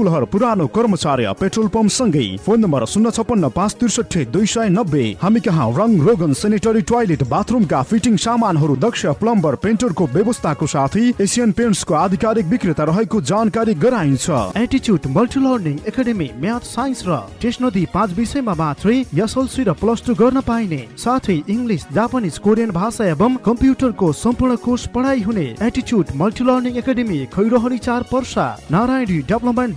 स्कुलहर पुरानो कर्मचारी petrol pump सँगै फोन नम्बर शून्य छपन्न पाँच त्रिसठी दुई सय नब्बे। हामी कहाँ? रङ रोगन सेनिटरी टोयलेट बाथरुमका फिटिङ सामानहरू दक्ष प्लम्बर पेन्टरको व्यवस्थाको साथै एसियन पेन्ट्सको आधिकारिक विक्रेता रहेको जानकारी गराइन्छ। एटिच्युड Multi Learning Academy math science र टेस्ट नदी पाँच विषयमा मात्रै एसएलसी र प्लस टू गर्न पाइने। साथै इङ्ग्लिस जापानिज कोरियन भाषा एवं कम्प्युटरको सम्पूर्ण कोर्स पढाइ हुने एटिच्युड मल्टी लर्निङ एकाडेमी खैरोहरी चार पर्सा। नारायणी डेभलपमेन्ट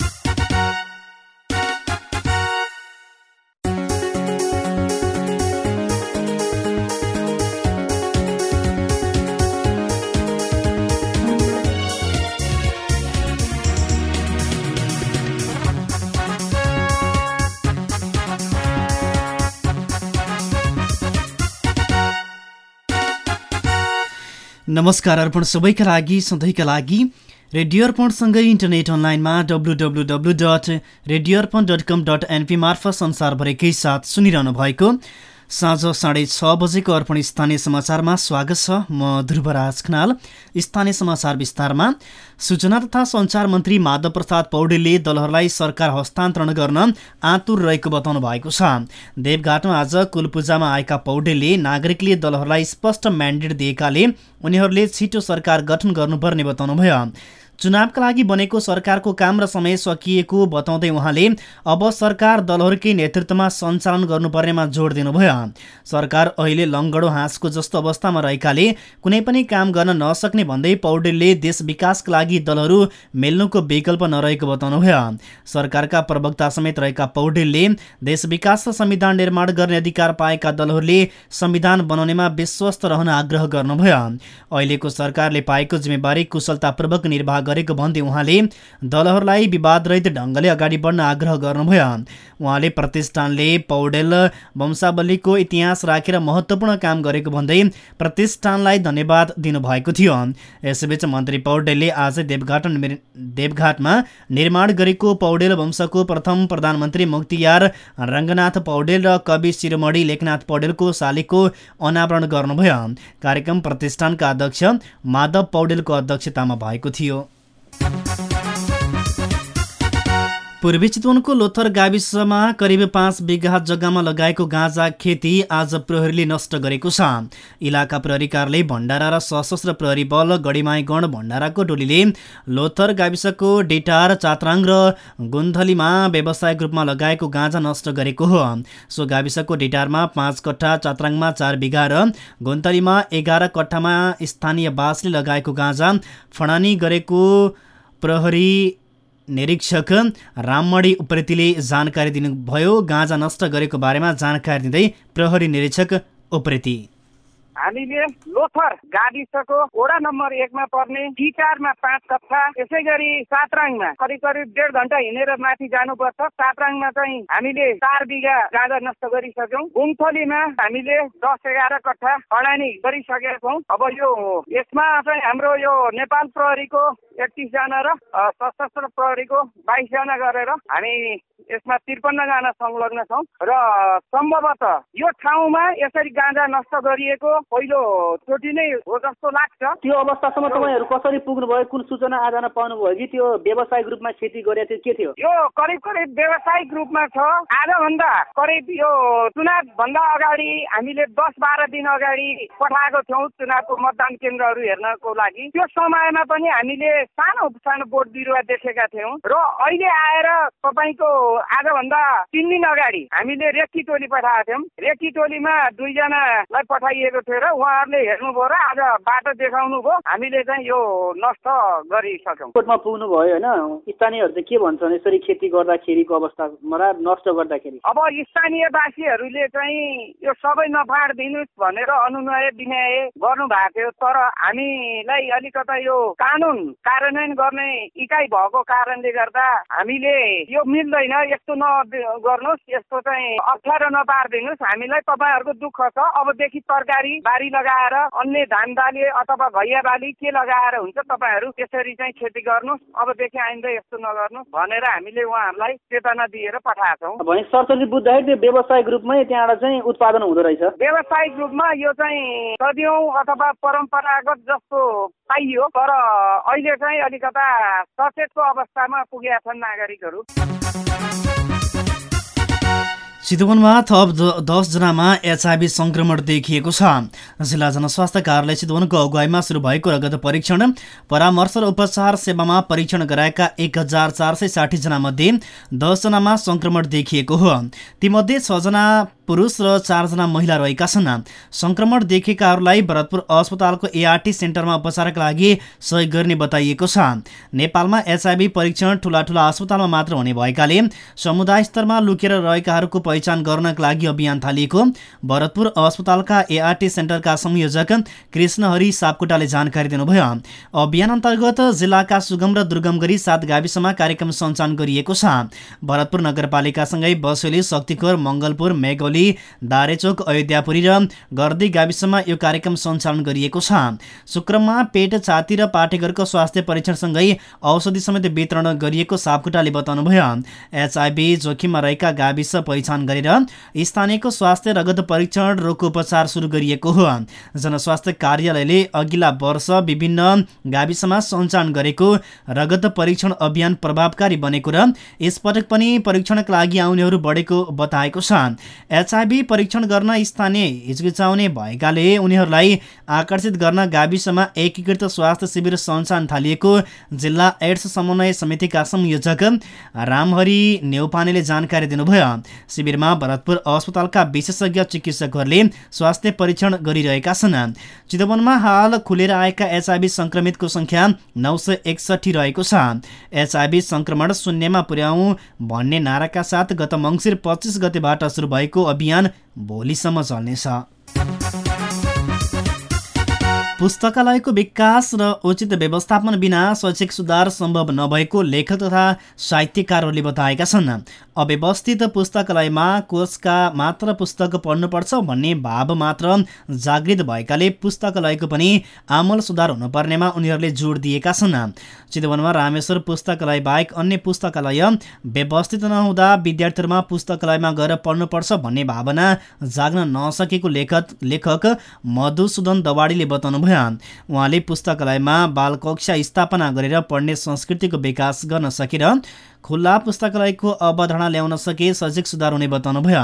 नमस्कार अर्पण सबैका लागि सधैँका लागि। रेडियो अर्पणसँगै इन्टरनेट अनलाइनमा W W W dot radio Arpan dot com dot NP मार्फत संसारभरिकै साथ सुनिरहनु भएको साँझ साढे छ बजेको अर्पण स्थानीय समाचारमा स्वागत छ म ध्रुवराज खनाल। स्थानीय समाचार विस्तारमा। सूचना तथा सञ्चार मन्त्री माधव प्रसाद पौडेलले दलहरूलाई सरकार हस्तान्तरण गर्न आतुर रहेको बताउनु भएको छ। देवघाटमा आज कुलपूजामा आएका पौडेलले नागरिकले दलहरूलाई स्पष्ट म्यान्डेट दिएकाले उनीहरूले छिटो सरकार गठन गर्नुपर्ने बताउनुभयो। चुनावका लागि बनेको सरकारको काम र समय सकिएको बताउँदै उहाँले अब सरकार दलहरूकै नेतृत्वमा सञ्चालन गर्नुपर्नेमा जोड दिनुभयो। सरकार अहिले लङ्गडो हाँसको जस्तो अवस्थामा रहेकाले कुनै पनि काम गर्न नसक्ने भन्दै पौडेलले देश विकासका लागि दलहरू मेल्नुको विकल्प नरहेको बताउनुभयो। सरकारका प्रवक्ता समेत रहेका पौडेलले देश विकास र संविधान निर्माण गर्ने अधिकार पाएका दलहरूले संविधान बनाउनेमा विश्वस्त रहन आग्रह गर्नुभयो। अहिलेको सरकारले पाएको जिम्मेवारी कुशलतापूर्वक निर्वाह गरेको भन्दै उहाँले दलहरूलाई विवादरहित ढङ्गले अगाडि बढ्न आग्रह गर्नुभयो। उहाँले प्रतिष्ठानले पौडेल वंशावलीको इतिहास राखेर महत्त्वपूर्ण काम गरेको भन्दै प्रतिष्ठानलाई धन्यवाद दिनुभएको थियो। यसैबीच मन्त्री पौडेलले आज देवघाट देवघाटमा निर्माण गरेको पौडेल वंशको प्रथम प्रधानमन्त्री मुक्तियार रङ्गनाथ पौडेल र कवि शिरोमणि लेखनाथ पौडेलको शालीको अनावरण गर्नुभयो। कार्यक्रम प्रतिष्ठानका अध्यक्ष माधव पौडेलको अध्यक्षतामा भएको थियो। Thank you. पूर्वी चितवनको लोथर गाविसमा करिब पाँच बिघा जग्गामा लगाएको गाँजा खेती आज प्रहरीले नष्ट गरेको छ। इलाका प्रहरी कार्यालय भण्डारा र सशस्त्र प्रहरी बल गढीमाईगढ भण्डाराको टोलीले लोथर गाविसको डेटार चात्राङ र गुन्थलीमा व्यावसायिक रूपमा लगाएको गाँजा नष्ट गरेको हो। सो गाविसको डेटारमा पाँच कट्ठा चात्राङमा चार बिघा र गुन्थलीमा एघार कट्ठामा स्थानीय बासले लगाएको गाँजा फडानी गरेको प्रहरी निरीक्षक राममणी उप्रेतीले जानकारी दिनुभयो। गाँजा नष्ट गरेको बारेमा जानकारी दिँदै प्रहरी निरीक्षक उप्रेती। हामीले लोथर गाविसको वडा नम्बर एकमा पर्ने टिचारमा पाँच कक्षा यसै गरी सातराङमा करिब करिब डेढ घन्टा हिँडेर माथि जानुपर्छ। सातराङमा चाहिँ हामीले चार बिघा गाँजा नष्ट गरिसक्यौँ। गुङथलीमा हामीले दस एघार कट्ठा खडानी गरिसकेका छौँ। अब यो यसमा चाहिँ हाम्रो यो नेपाल प्रहरीको एकतिसजना र सशस्त्र प्रहरीको बाइसजना गरेर हामी यसमा त्रिपन्नजना संलग्न छौँ। र सम्भवतः यो ठाउँमा यसरी गाँजा नष्ट गरिएको पहिलो चोटि नै हो जस्तो लाग्छ। त्यो अवस्थासम्म तपाईँहरू कसरी पुग्नु भयो कुन सूचना आदान पाउनुभयो कि त्यो व्यावसायिक रूपमा खेती गरेको थियो के थियो? यो करिब करिब व्यावसायिक रूपमा छ। आजभन्दा करिब यो चुनाव भन्दा अगाडि हामीले दस बाह्र दिन अगाडि पठाएको थियौँ चुनावको मतदान केन्द्रहरू हेर्नको लागि। त्यो समयमा पनि हामीले सानो सानो बोट बिरुवा देखेका थियौँ। र अहिले आएर तपाईँको आजभन्दा तिन दिन अगाडि हामीले रेखी टोली पठाएका थियौँ। रेखी टोलीमा दुईजनालाई पठाइएको थियो र उहाँहरूले हेर्नुभयो र आज बाटो देखाउनु भयो। हामीले चाहिँ यो नष्ट गरिसक्यौँ। कोर्टमा पुग्नु भयो होइन? स्थानीयहरू चाहिँ के भन्छन्? यसरी खेती गर्दाखेरिको अवस्थामा र नष्ट गर्दाखेरि। अब स्थानीयवासीहरूले चाहिँ यो सबै नफाड दिनुहोस् भनेर अनुनय विनय गर्नु भएको थियो। तर हामीलाई अलिकता यो कानुन कार्यान्वयन गर्ने इकाइ भएको कारणले गर्दा हामीले यो मिल्दैन यस्तो नगर्नुहोस् यस्तो चाहिँ अप्ठ्यारो नपारिदिनुहोस्। हामीलाई तपाईँहरूको दुःख छ। अबदेखि तरकारी बारी लगाएर अन्य धान बाली अथवा भैया बाली के लगाएर हुन्छ तपाईँहरू त्यसरी चाहिँ खेती गर्नुहोस्। अबदेखि आइन्दा यस्तो नगर्नुहोस् भनेर हामीले उहाँहरूलाई चेतना दिएर पठाएको छौँ। भने सरसरी बुझ्दाखेरि त्यो व्यवसायिक रूपमै त्यहाँबाट चाहिँ उत्पादन हुँदो रहेछ। व्यावसायिक रूपमा यो चाहिँ सदियौँ अथवा परम्परागत जस्तो पाइयो तर अहिले चाहिँ अलिकता सचेतको अवस्थामा पुगेका छन् नागरिकहरू। चितवनमा थप दसजनामा एचआइभी संक्रमण देखिएको छ। जिल्ला जनस्वास्थ्य कार्यालय चितवनको अगुवाईमा सुरु भएको रगत परीक्षण परामर्श र उपचार सेवामा परीक्षण गराएका एक हजार चार सय साठी मध्ये दसजनामा संक्रमण देखिएको हो। तीमध्ये छजना पुरुष र चारजना महिला रहेका छन्। संक्रमण देखिएकाहरूलाई भरतपुर अस्पतालको एआरटी सेन्टरमा उपचारका लागि सहयोग गर्ने बताइएको छ। नेपालमा एचआइभी परीक्षण ठुला ठुला अस्पतालमा मात्र हुने भएकाले समुदाय स्तरमा लुकेर रहेकाहरूको गर्नका लागि अभियान थालिएको। भरतपुर अस्पतालका एआरटी सेन्टरका संयोजक कृष्णहरि सापकोटाले जानकारी दिनुभयो। अभियान अन्तर्गत जिल्लाका सुगम र दुर्गम गरी सात गाविसमा कार्यक्रम सञ्चालन गरिएको छ। भरतपुर नगरपालिकासँगै बसोली शक्तिखोर मङ्गलपुर गरी दारेचोक अयोध्यापुरी र गर्दी गाविसमा यो कार्यक्रम सञ्चालन गरिएको छ। शुक्रमा पेट छाती र पाठेघरको स्वास्थ्य परीक्षणसँगै औषधि समेत वितरण गरिएको सापकोटाले बताउनुभयो। एचआइभी जोखिममा रहेका गाविस पहिचान गरेर स्थानीयको स्वास्थ्य रगत परीक्षण रोगको उपचार सुरु गरिएको हो। जनस्वास्थ्य कार्यालयले अघिल्ला वर्ष विभिन्न गाविसमा सञ्चालन गरेको रगत परीक्षण अभियान प्रभावकारी बनेको र यसपटक पनि परीक्षणका लागि आउनेहरू बढेको बताएको छ। एचआइभी परीक्षण गर्न स्थानीय हिचकिचाउने भएकाले उनीहरूलाई आकर्षित गर्न गाविसमा एकीकृत स्वास्थ्य शिविर सञ्चालन थालिएको जिल्ला एड्स समन्वय समितिका संयोजक रामहरि नेउपानेले जानकारी दिनुभयो। शिविरमा भरतपुर अस्पतालका विशेषज्ञ चिकित्सकहरूले स्वास्थ्य परीक्षण गरिरहेका छन्। चितवनमा हाल खुलेर आएका एचआइभी संक्रमितको संख्या नौ सय एकसठी रहेको छ। एचआइभी संक्रमण शून्यमा पुर्याउँ भन्ने नाराका साथ गत मङ्सिर पच्चिस गतेबाट सुरु भएको अभियान भोलिसम्म चल्नेछ। पुस्तकालयको विकास र उचित व्यवस्थापन बिना शैक्षिक सुधार सम्भव नभएको लेखक तथा साहित्यकारहरूले बताएका छन्। अव्यवस्थित पुस्तकालयमा कोषका मात्र पुस्तक पढ्नुपर्छ भन्ने भाव मात्र जागृत भएकाले पुस्तकालयको पनि आमल सुधार हुनुपर्नेमा उनीहरूले जोड दिएका छन्। चितवनमा रामेश्वर पुस्तकालय बाहेक अन्य पुस्तकालय व्यवस्थित नहुँदा विद्यार्थीहरूमा पुस्तकालयमा गएर पढ्नुपर्छ भन्ने भावना जाग्न नसकेको लेखक लेखक मधुसूदन दवाडीले बताउनुभयो। उहाँले पुस्तकालयमा बालकक्षा स्थापना गरेर पढ्ने संस्कृतिको विकास गर्न सकेर खुल्ला पुस्तकालयको अवधारणा ल्याउन सके शैक्षिक सुधार हुने बताउनुभयो।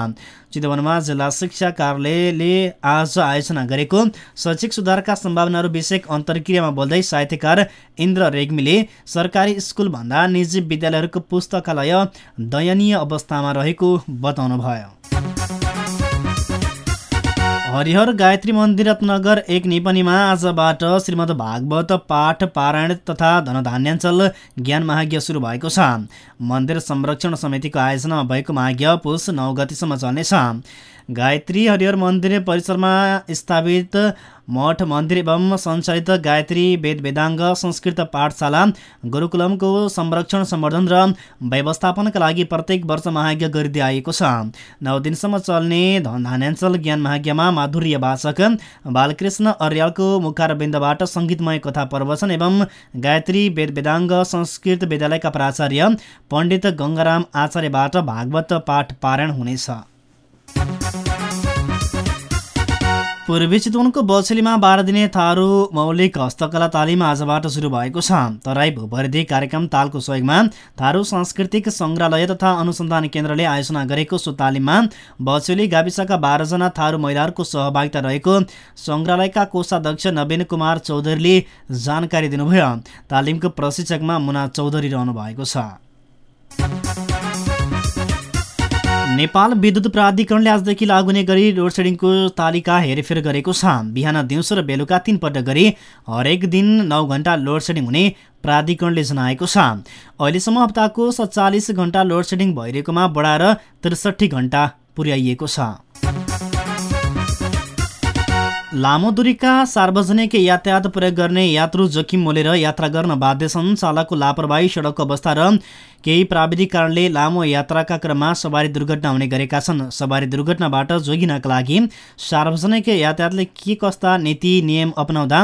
चितवनमा जिल्ला शिक्षा कार्यालयले आज आयोजना गरेको शैक्षिक सुधारका सम्भावनाहरू विषयक अन्तर्क्रियामा बोल्दै साहित्यकार इन्द्र रेग्मीले सरकारी स्कुलभन्दा निजी विद्यालयहरूको पुस्तकालय दयनीय अवस्थामा रहेको बताउनुभयो। हरिहर गायत्री मन्दिर रत्नगर एक निपनीमा आजबाट श्रीमद् भागवत पाठ पारायण तथा धनधान्याञ्चल ज्ञान महाज्ञ सुरु भएको छ। मन्दिर संरक्षण समितिको आयोजनामा भएको महाज्ञ पुष नौ गतिसम्म चल्नेछ। गायत्री हरिहर मन्दिर परिसरमा स्थापित मठ मन्दिर एवं सञ्चालित गायत्री वेद वेदाङ्ग संस्कृत पाठशाला गुरुकुलमको संरक्षण सम्वर्धन र व्यवस्थापनका लागि प्रत्येक वर्ष महाज्ञ गरिँदै आएको छ। नौ दिनसम्म चल्ने धान्याञ्चल ज्ञान महाज्ञमा माधुर्य वाचक बालकृष्ण अर्यालको मुखारबिन्दबाट सङ्गीतमय कथा प्रवचन एवं गायत्री वेद वेदाङ्ग संस्कृत विद्यालयका प्राचार्य पण्डित गङ्गाराम आचार्यबाट भागवत पाठ पारायण हुनेछ। पूर्वी चितवनको बछेलीमा बाह्र दिने थारू मौलिक हस्तकला तालिम आजबाट सुरु भएको छ। तराई भूपरिधि कार्यक्रम तालको सहयोगमा थारू सांस्कृतिक सङ्ग्रहालय तथा अनुसन्धान केन्द्रले आयोजना गरेको सो तालिममा बछेली गाविसका बाह्रजना थारू महिलाहरूको सहभागिता रहेको सङ्ग्रहालयका कोषाध्यक्ष नवीन कुमार चौधरीले जानकारी दिनुभयो। तालिमको प्रशिक्षकमा मुना चौधरी रहनु भएको छ। नेपाल विद्युत प्राधिकरणले आजदेखि लागु हुने गरी लोड सेडिङको तालिका हेरफेर गरेको छ। बिहान दिउँसो र बेलुका तीन पटक गरी हरेक दिन नौ घन्टा लोड सेडिङ हुने प्राधिकरणले जनाएको छ। अहिलेसम्म हप्ताको सत्तालिस घन्टा लोड सेडिङ भइरहेकोमा बढाएर त्रिसठी घन्टा पुर्याइएको छ। लामो दूरीका सार्वजनिक यातायात प्रयोग गर्ने यात्रु जोखिम मोलेर यात्रा गर्न बाध्य छन्। चालकको लापरवाही सडकको अवस्था र केही प्राविधिक कारणले लामो यात्राका क्रममा सवारी दुर्घटना हुने गरेका छन्। सवारी दुर्घटनाबाट जोगिनका लागि सार्वजनिक यातायातले के कस्ता नीति नियम अपनाउँदा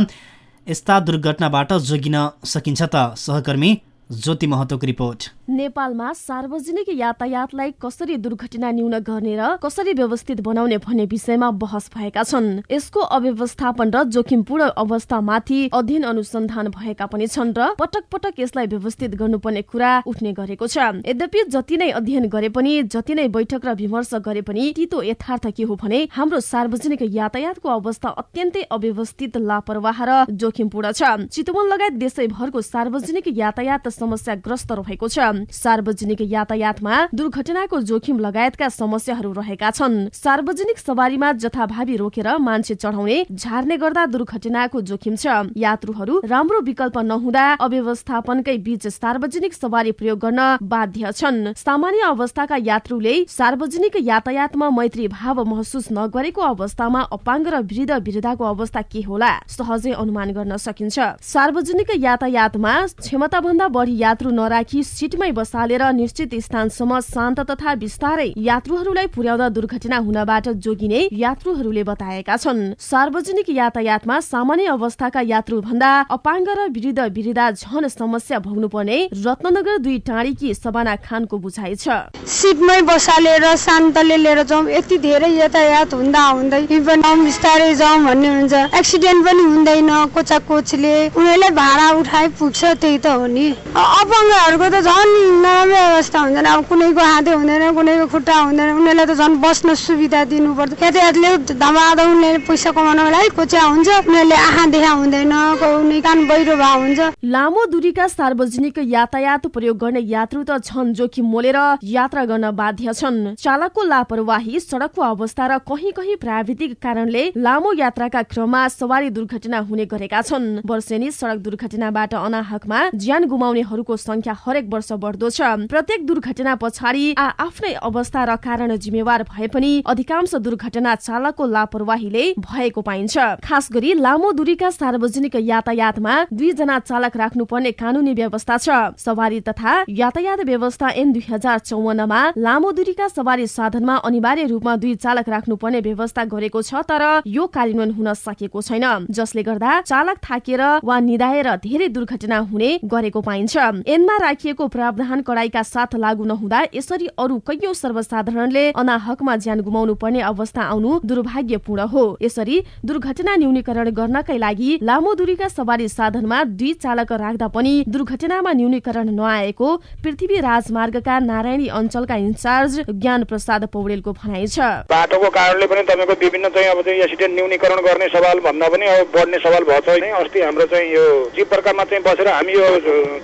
यस्ता दुर्घटनाबाट जोगिन सकिन्छ त। सहकर्मी ज्योति महतोको रिपोर्ट। नेपालमा सार्वजनिक यातायातलाई कसरी दुर्घटना न्यून गर्ने र कसरी व्यवस्थित बनाउने भन्ने विषयमा बहस भएका छन्। यसको अव्यवस्थापन र जोखिमपूर्ण अवस्थामाथि अध्ययन अनुसन्धान भएका पनि छन् र पटक पटक यसलाई व्यवस्थित गर्नुपर्ने कुरा उठ्ने गरेको छ। यद्यपि जति नै अध्ययन गरे पनि जति नै बैठक र विमर्श गरे पनि तितो यथार्थ के हो भने हाम्रो सार्वजनिक यातायातको अवस्था अत्यन्तै अव्यवस्थित लापरवाह र जोखिमपूर्ण छ। चितवन लगायत देशैभरको सार्वजनिक यातायात समस्याग्रस्त रहेको छ। सार्वजनिक यातायातमा दुर्घटनाको जोखिम लगायतका समस्याहरू रहेका छन्। सार्वजनिक सवारीमा जथाभावी रोकेर मान्छे चढाउने झार्ने गर्दा दुर्घटनाको जोखिम छ। यात्रुहरू राम्रो विकल्प नहुँदा अव्यवस्थापनकै बीच सार्वजनिक सवारी प्रयोग गर्न बाध्य छन्। सामान्य अवस्थाका यात्रुले सार्वजनिक यातायातमा मैत्री भाव महसुस नगरेको अवस्थामा अपाङ्ग र वृद्ध वृद्धाको अवस्था के होला सहजै अनुमान गर्न सकिन्छ। सार्वजनिक यातायातमा क्षमता भन्दा बढी यात्रु नराखी सिटमै बसालेर निश्चित स्थानसम्म शान्त तथा बिस्तारै यात्रुहरूलाई पुर्याउँदा दुर्घटना हुनबाट जोगिने यात्रुहरूले बताएका छन्। सार्वजनिक यातायातमा सामान्य अवस्थाका यात्रु भन्दा अपाङ्ग र वृद्ध वृद्धा झन समस्या भोग्नु पर्ने रत्नगर दुई टाढीकी सबाना खानको बुझाइ छ। सिटमै बसालेर शान्तले लिएर जाउँ। यति धेरै यातायात हुँदा हुँदै बिस्तारै जाउँ भन्ने हुन्छ। एक्सिडेन्ट पनि हुँदैन कोचा कोचले उनीहरूलाई भाडा उठाइ पुग्छ त्यही त हो नि। अपाङ्गहरूको त झन् नराम्रो अवस्था हुँदैन। अब कुनैको हाते हुँदैन कुनैको खुट्टा हुँदैन उनीहरूलाई त झन् बस्न सुविधा दिनुपर्छ। यातायातले धमाधम उनीहरूले पैसा कमाउनको लागि कोच्या हुन्छ उनीहरूले आँखा देखा हुँदैन कुनै कान बहिरो भए हुन्छ। लामो दूरीका सार्वजनिक यातायात प्रयोग गर्ने यात्रु त झन जोखिम मोलेर यात्रा गर्न बाध्य छन्। चालकको लापरवाही सड़कको अवस्था र कहीँ कहीँ प्राविधिक कारणले लामो यात्राका क्रममा सवारी दुर्घटना हुने गरेका छन्। वर्षेनी सड़क दुर्घटनाबाट अनाहकमा ज्यान गुमाउनेहरूको संख्या हरेक वर्ष बढ्दो छ। प्रत्येक दुर्घटना पछाडि आफ्नै अवस्था र कारण जिम्मेवार भए पनि अधिकांश दुर्घटना चालकको लापरवाहीले भएको पाइन्छ। खास गरी लामो दूरीका सार्वजनिक यातायातमा दुईजना चालक राख्नुपर्ने कानूनी व्यवस्था छ। सवारी तथा यातायात व्यवस्था एन दुई हजार चौवन्नमा लामो दूरीका सवारी साधनमा अनिवार्य रूपमा दुई चालक राख्नुपर्ने व्यवस्था गरेको छ तर यो कार्यान्वयन हुन सकेको छैन। जसले गर्दा चालक थाकेर वा निधाएर धेरै दुर्घटना हुने गरेको पाइन्छ। एनमा राखिएको प्रावधान कडाईका साथ लागू नहुँदा यसरी अरू कैयौं सर्वसाधारणले अनाहकमा ज्यान गुमाउनु पर्ने अवस्था आउनु दुर्भाग्यपूर्ण हो। यसरी दुर्घटना न्यूनीकरण गर्नकै लागि लामो दूरीका सवारी साधनमा दुई चालक राख्दा पनि दुर्घटनामा न्यूनीकरण नआएको पृथ्वी राजमार्गका नारायणी अञ्चलका इन्चार्ज ज्ञान प्रसाद पौडेलको भनाइ छ। बाटोको कारणले पनि तपाईँको विभिन्न चाहिँ अब चाहिँ एक्सिडेन्ट न्यूनीकरण गर्ने सवाल भन्दा पनि अब बढ्ने सवाल भएको छ अस्ति हाम्रो चाहिँ यो चिपरकामा चाहिँ बसेर हामी यो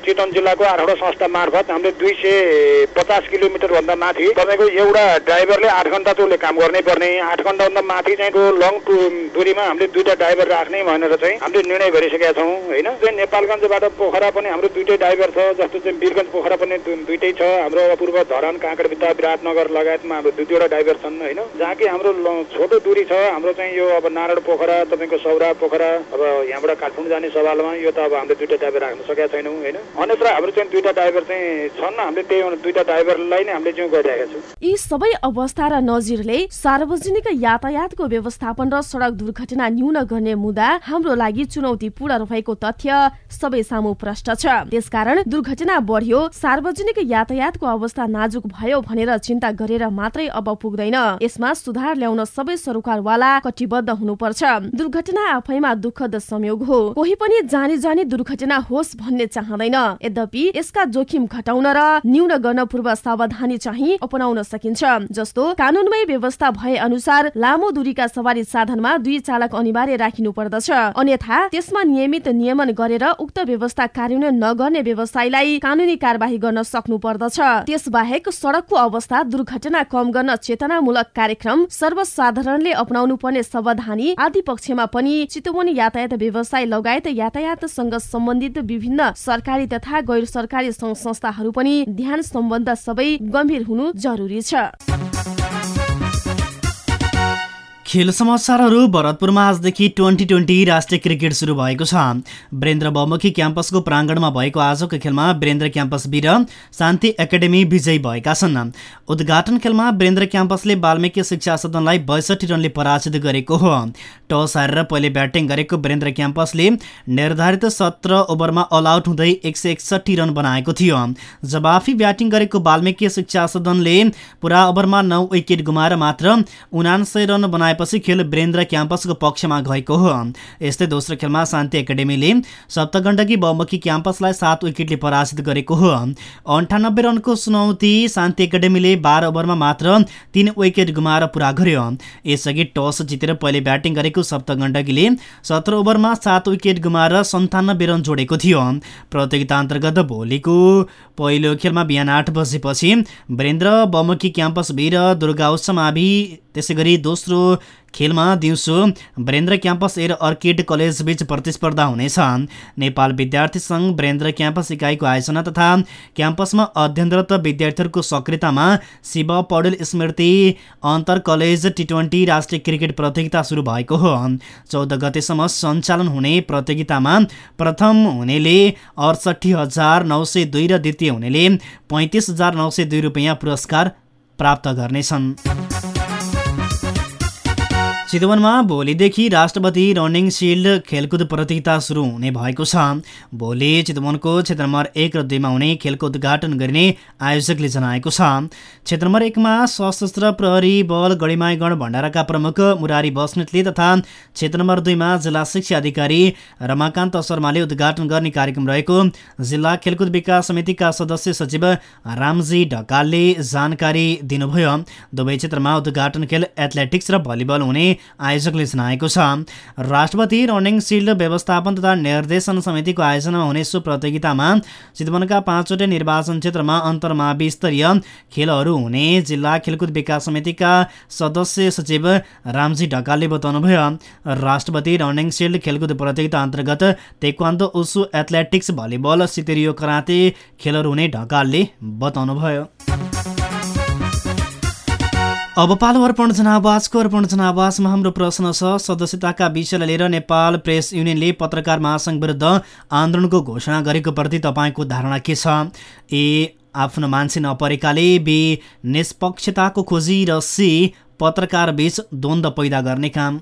चितवन जिल्लाको आठवटा संस्था मार्फत हामीले दुई सय पचास किलोमिटर भन्दा माथि तपाईँको एउटा ड्राइभरले आठ घन्टा टोले काम गर्नै पर्ने आठ घन्टाभन्दा माथि चाहिँ लङ दूरीमा हामीले दुईटा ड्राइभर राख्ने भनेर चाहिँ हामीले निर्णय गरिसकेका छौँ होइन? चाहिँ नेपालगञ्जबाट पोखरा पनि हाम्रो दुइटै ड्राइभर छ जस्तो चाहिँ वीरगञ्ज पोखरा पनि दुइटै छ हाम्रो पूर्व धरान काँकडभित्ता विराटनगर लगायतमा हाम्रो दुई दुईवटा ड्राइभर छन् होइन? जहाँ कि हाम्रो छोटो दूरी छ हाम्रो चाहिँ यो अब नारायण पोखरा तपाईँको सौरा पोखरा अब यहाँबाट काठमाडौँ जाने सवालमा यो त अब हामीले दुइटा ड्राइभर राख्न सकेका छैनौँ होइन? अन्यत्र हाम्रो चाहिँ दुइटा ड्राइभर चाहिँ छन् हामीले त्यही दुइटा ड्राइभरलाई नै हामीले चाहिँ गरिरहेका छौँ। यी सबै अवस्था र नजिरले सार्वजनिक यातायातको व्यवस्थापन र सड़क दुर्घटना न्यून गर्ने मुद्दा हाम्रो लागि चुनौतीपूर्ण रहेको तथ्य सबै सामु प्रष्ट छ। त्यसकारण दुर्घटना बढ्यो सार्वजनिक यातायातको अवस्था नाजुक भयो भनेर चिन्ता गरेर मात्रै अब पुग्दैन। यसमा सुधार ल्याउन सबै सरकारवाला कटिबद्ध हुनुपर्छ। दुर्घटना आफैमा दुःखद संयोग हो। कोही पनि जानी जानी दुर्घटना होस् भन्ने चाहँदैन। यद्यपि यसका जोखिम घटाउन र न्यून गर्न पूर्व सावधानी चाहिँ अपनाउन सकिन्छ। जस्तो कानूनमै व्यवस्था भए अनुसार लामो दूरीका सवारी साधनमा दुई चालक अनिवार्य राखिनु पर्दछ। अन्यथा त्यसमा नियमित नियमन गरेर उक्त व्यवस्था कार्यान्वयन नगर्ने व्यवसायलाई कानूनी कार्यवाही गर्न सक्नु पर्दछ। त्यसबाहेक सड़कको अवस्था दुर्घटना कम गर्न चेतनामूलक कार्यक्रम सर्वसाधारणले अपनाउनु पर्ने सावधानी आदि पक्षमा पनि चितवनी यातायात व्यवसाय लगायत यातायातसँग सम्बन्धित विभिन्न सरकारी तथा गैर सरकारी संघ संस्थाहरू पनि ध्यान सम्बन्ध सबै गम्भीर हुनु जरुरी छ। खेल समाचारहरू भरतपुरमा आजदेखि ट्वेन्टी ट्वेन्टी राष्ट्रिय क्रिकेट सुरु भएको छ। वीरेन्द्र बहुमुखी क्याम्पसको प्राङ्गणमा भएको आजको खेलमा वीरेन्द्र क्याम्पस वीर शान्ति एकाडेमी विजयी भएका छन्। उद्घाटन खेलमा वीरेन्द्र क्याम्पसले वाल्मिकी शिक्षा सदनलाई बैसठी रनले पराजित गरेको हो। टस हारेर पहिले ब्याटिङ गरेको वीरेन्द्र क्याम्पसले निर्धारित सत्र ओभरमा अल आउट हुँदै एक सय एकसठी रन बनाएको थियो। जवाफी ब्याटिङ गरेको वाल्मिकी शिक्षा सदनले पुरा ओभरमा नौ विकेट गुमाएर मात्र उनासय रन बनाए पछि खेल वीरेन्द्र क्याम्पसको पक्षमा गएको हो। यस्तै दोस्रो खेलमा शान्ति एकाडेमीले सप्तगण्डकी बहुमुखी क्याम्पसलाई सात विकेटले पराजित गरेको हो। अन्ठानब्बे रनको चुनौती शान्ति एकाडेमीले बाह्र ओभरमा मात्र तीन विकेट गुमाएर पुरा गर्यो। यसअघि टस जितेर पहिले ब्याटिङ गरेको सप्तगण्डकीले सत्र ओभरमा सात विकेट गुमाएर सन्तानब्बे रन जोडेको थियो। प्रतियोगिता अन्तर्गत भोलिको पहिलो खेलमा बिहान आठ बजेपछि वीरेन्द्र बहुमुखी क्याम्पस वीर दुर्गा उत्सव त्यसै गरी दोस्रो खेलमा दिउँसो Birendra campus Air Orchid college बीच प्रतिस्पर्धा हुनेछ। नेपाल विद्यार्थी सङ्घ वीरेन्द्र क्याम्पस इकाइको आयोजना तथा क्याम्पसमा अध्ययनरत विद्यार्थीहरूको सक्रियतामा शिव पौडेल स्मृति अन्तर कलेज टी ट्वेन्टी राष्ट्रिय क्रिकेट प्रतियोगिता सुरु भएको हो। चौध गतेसम्म सञ्चालन हुने प्रतियोगितामा प्रथम हुनेले अडसठी हजार नौ सय दुई र द्वितीय हुनेले पैँतिस हजार पुरस्कार प्राप्त गर्नेछन्। चितवनमा भोलिदेखि राष्ट्रपति रनिङ सिल्ड खेलकुद प्रतियोगिता सुरु हुने भएको छ। भोलि चितवनको क्षेत्र नम्बर एक र दुईमा हुने खेलको उद्घाटन गरिने आयोजकले जनाएको छ। क्षेत्र नम्बर एकमा सशस्त्र प्रहरी बल गढीमाईगढ भण्डाराका प्रमुख मुरारी बस्नेतले तथा क्षेत्र नम्बर दुईमा जिल्ला शिक्षा अधिकारी रमाकान्त शर्माले उद्घाटन गर्ने कार्यक्रम रहेको जिल्ला खेलकुद विकास समितिका सदस्य सचिव रामजी ढकालले जानकारी दिनुभयो। दुवै क्षेत्रमा उद्घाटन खेल एथलेटिक्स र भलिबल हुने आयोजकले जनाएको छ। राष्ट्रपति रनिङ सिल्ड व्यवस्थापन तथा निर्देशन समितिको आयोजनामा हुने सो प्रतियोगितामा चितवनका पाँचवटै निर्वाचन क्षेत्रमा अन्तर्मावि स्तरीय खेलहरू हुने जिल्ला खेलकुद विकास समितिका सदस्य सचिव रामजी ढकालले बताउनुभयो। राष्ट्रपति रनिङ सिल्ड खेलकुद प्रतियोगिता अन्तर्गत तेक्वान्दो उसु एथलेटिक्स भलिबल सितेरियो कराते खेलहरू हुने ढकालले बताउनुभयो। अब पालो अर्पण जनावासको अर्पण जनावासमा हाम्रो प्रश्न छ। सदस्यताका विषयलाई लिएर नेपाल प्रेस युनियनले पत्रकार महासङ्घ विरुद्ध आन्दोलनको घोषणा गरेको प्रति तपाईँको धारणा के छ? ए आफ्नो मान्छे नपरेकाले बी निष्पक्षताको खोजी र सी पत्रकार बीच द्वन्द्व पैदा गर्ने काम।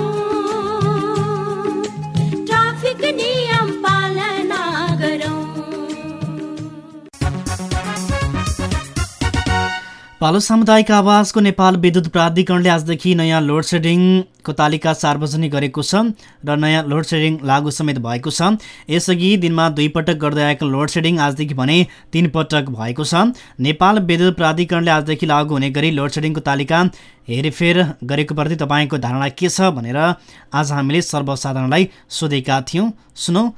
पालो सामुदायिक आवाजको नेपाल विद्युत प्राधिकरणले आजदेखि नयाँ लोड सेडिङको तालिका सार्वजनिक गरेको छ र नयाँ लोड सेडिङ लागू समेत भएको छ। यसअघि दिनमा दुई पटक गर्दै आएको लोड सेडिङ आजदेखि भने तीन पटक भएको छ। नेपाल विद्युत प्राधिकरणले आजदेखि लागू हुने गरी लोड सेडिङको तालिका हेरफेर गरेको प्रति तपाईँको धारणा के छ भनेर आज हामीले सर्वसाधारणलाई सोधेका थियौँ। सुनौ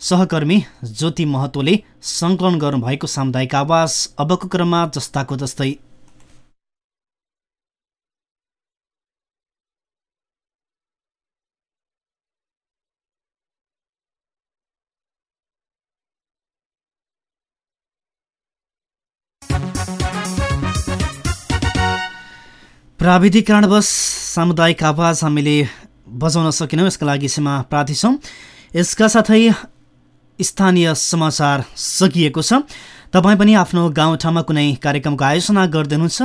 सहकर्मी ज्योति महतोले सङ्कलन गर्नुभएको सामुदायिक आवाज। अबको क्रममा जस्ताको जस्तै। प्राविधिक कारणवश सामुदायिक आवाज हामीले बजाउन सकेनौँ। यसका लागि क्षमा प्रार्थी छौँ। यसका साथै स्थानीय समाचार सकिएको छ। तपाईँ पनि आफ्नो गाउँठाउँमा कुनै कार्यक्रमको आयोजना गर्दै हुनुहुन्छ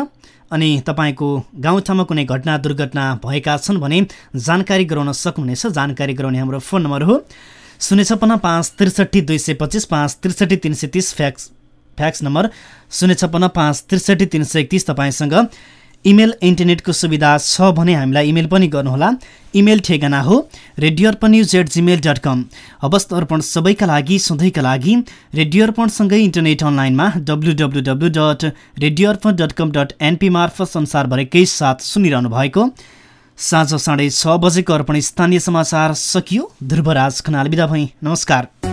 अनि तपाईँको गाउँठाउँमा कुनै घटना दुर्घटना भएका छन् भने जानकारी गराउन सक्नुहुनेछ। जानकारी गराउने हाम्रो फोन नम्बर हो। शून्य छप्पन्न पाँच त्रिसठी दुई सय पच्चिस पाँच त्रिसठी तिन सय तिस फ्याक्स फ्याक्स नम्बर शून्य छप्पन्न पाँच त्रिसठी तिन सय एकतिस तपाईँसँग इमेल इन्टरनेटको सुविधा छ भने हामीलाई इमेल पनि गर्नुहोला। इमेल ठेगाना हो radio Arpan news at Gmail dot com अवस्थ Arpan सबैका लागि सधैँका लागि रेडियो अर्पणसँगै इन्टरनेट अनलाइनमा W W W dot radio Arpan dot com dot NP मार्फत संसारभरिकै साथ सुनिरहनु भएको। साँझ साढे छ बजेको अर्पण स्थानीय समाचार सकियो। ध्रुवराज खनाल बिदा भई। नमस्कार।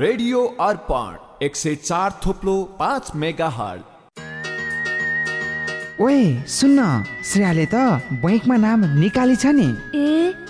रेडियो अर्पण एक सय चार थोप्लो पाँच मेगा हल ओए सुन्न श्रेयाले त बैङ्कमा नाम निकाली छ नि। ए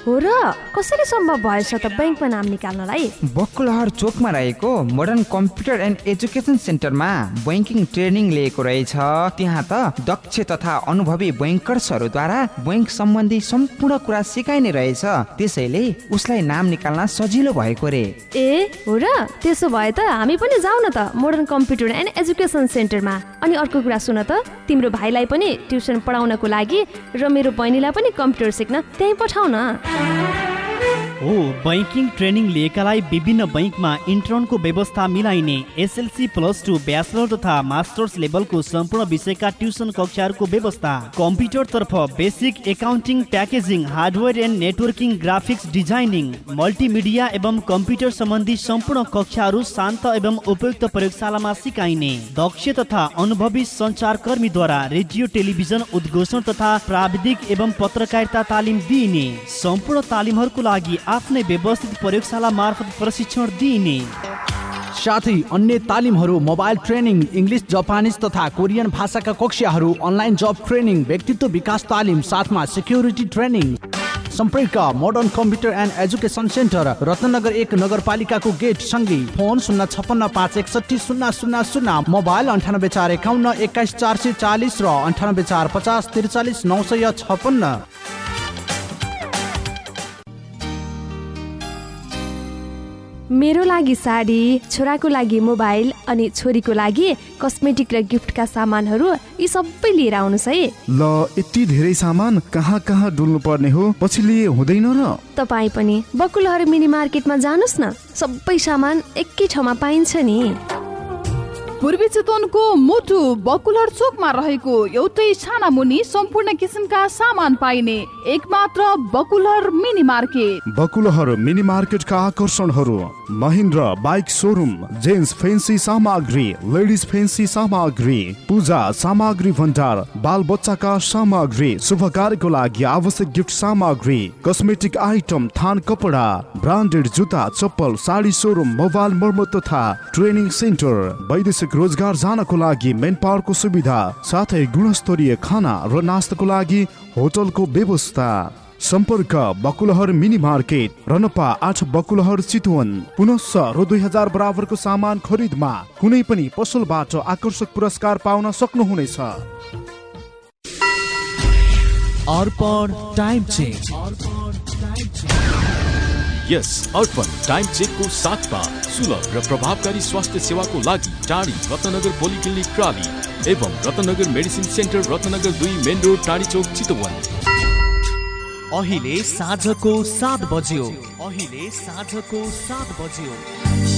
हो र कसरी सम्भव भएछ त बैङ्कमा नाम निकाल्नलाई? बकुलहर चोकमा रहेको मोडर्न कम्प्युटर एन्ड एजुकेसन सेन्टरमा बैङ्किङ ट्रेनिङ लिएको रहेछ। त्यहाँ त दक्ष तथा अनुभवी बैङ्कर्सहरूद्वारा बैङ्क सम्बन्धी सम्पूर्ण कुरा सिकाइने रहेछ। त्यसैले उसलाई नाम निकाल्न सजिलो भएको रे। ए हो र? त्यसो भए त हामी पनि जाउँ न त मोडर्न कम्प्युटर एन्ड एजुकेसन सेन्टरमा अनि अर्को कुरा सुन त तिम्रो भाइलाई पनि ट्युसन पढाउनको लागि र मेरो बहिनीलाई पनि कम्प्युटर सिक्न त्यहीँ पठाउ न हो बैङ्किङ ट्रेनिङ लिएकालाई विभिन्न बैङ्कमा इन्टर्नको व्यवस्था मिलाइने S L C plus two bachelor तथा मास्टर्स लेभलको सम्पूर्ण विषयका ट्युसन कक्षाहरूको व्यवस्था। कम्प्युटर तर्फ basic accounting packaging hardware and networking graphics designing multimedia एवं कम्प्युटर सम्बन्धी सम्पूर्ण कक्षाहरू शान्त एवं उपयुक्त प्रयोगशालामा सिकाइने। दक्ष तथा अनुभवी सञ्चारकर्मीद्वारा रेडियो टेलिभिजन उद्घोषण तथा प्राविधिक एवं पत्रकारिता तालिम दिइने। सम्पूर्ण तालिमहरूको लागि आफ्नै व्यवस्थित प्रयोगशाला मार्फत प्रशिक्षण दिइने। साथै अन्य तालिमहरू मोबाइल ट्रेनिङ इङ्ग्लिस जापानिज तथा कोरियन भाषाका कक्षाहरू अनलाइन जब ट्रेनिङ व्यक्तित्व विकास तालिम साथमा सेक्युरिटी ट्रेनिङ सम्पर्क Modern Computer and Education Centre Ratnanagar एक नगरपालिकाको गेट सँगै फोन शून्य छपन्न पाँच एकसठी शून्य शून्य शून्य मोबाइल अन्ठानब्बे चार एकाउन्न एक्काइस चार सय चालिस र अन्ठानब्बे चार पचास त्रिचालिस नौ सय छपन्न मेरो लागि साडी छोराको लागि मोबाइल अनि छोरीको लागि कस्मेटिक र गिफ्टका सामानहरू यी सबै लिएर आउनुहोस् है। ल यति धेरै सामान कहाँ कहाँ डुल्नु पर्ने हो? पछि लिए हुँदैन र। तपाईँ पनि बकुलहर मिनी मार्केटमा जानुहोस् न। सबै सामान एकै ठाउँमा पाइन्छ नि। पूर्वी चितवनको मुटु बकुलर चोकमा रहेको एउटै छाना मुनि सम्पूर्ण किसिमका सामान पाइने एक मात्र Bakular mini market. Bakulahar mini मार्केटका आकर्षणहरू Mahindra bike showroom gents fancy सामग्री लेडिज फेन्सी सामग्री पूजा सामग्री भण्डार बाल बच्चाका सामग्री शुभ कार्यको लागि आवश्यक गिफ्ट सामग्री कस्मेटिक आइटम थान कपडा ब्रान्डेड जुत्ता चप्पल साडी सोरुम मोबाइल मर्मत तथा ट्रेनिङ सेन्टर वैदेशिक रोजगार जानको लागि मेन पावरको सुविधा साथै गुणस्तरीय खाना र नास्ताको लागि होटलको व्यवस्था। सम्पर्क बकुलहर मिनी मार्केट रनपा आठ बकुलहर चितवन। पुनश रु दुई हजार बराबरको सामान खरिदमा कुनै पनि पसलबाट आकर्षक पुरस्कार पाउन सक्नुहुनेछ। अर्पण टाइम यस अर्पण टाइम चेकको साथमा सुलभ र प्रभावकारी स्वास्थ्य सेवाको लागि टाढी रत्नगर पोलिक्लिनिक प्राली एवं रत्नगर मेडिसिन सेन्टर रत्नगर दुई मेन रोड टाढी चौक चितवन। अहिले साँझको सात बज्यो। अहिले साँझको सात बज्यो।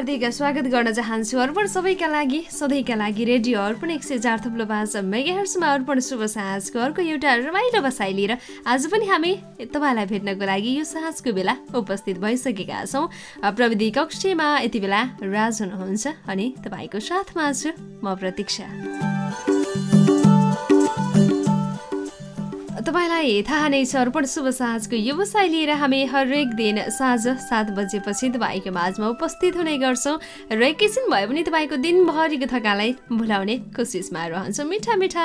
हार्दिक स्वागत गर्न चाहन्छु अर्पण सबैका लागि सधैँका लागि रेडियो अर्पण एक सय चार थुप्लो पाँच मेगाहर्समा अर्पण शुभ साँझको अर्को एउटा रमाइलो बसाइ लिएर आज पनि हामी तपाईँलाई भेट्नको लागि यो साँझको बेला उपस्थित भइसकेका छौँ। प्रविधि कक्षमा यति बेला राज हुनुहुन्छ अनि तपाईँको साथमा छु म प्रतीक्षा। तपाईँलाई थाहा नै छ अर्पण शुभ साँझको व्यवसाय लिएर हामी हरेक दिन साँझ सात बजेपछि तपाईँको माझमा उपस्थित हुने गर्छौँ र एकैछिन भए पनि तपाईँको दिनभरिको थकालाई भुलाउने कोसिसमा रहन्छौँ। मिठा मिठा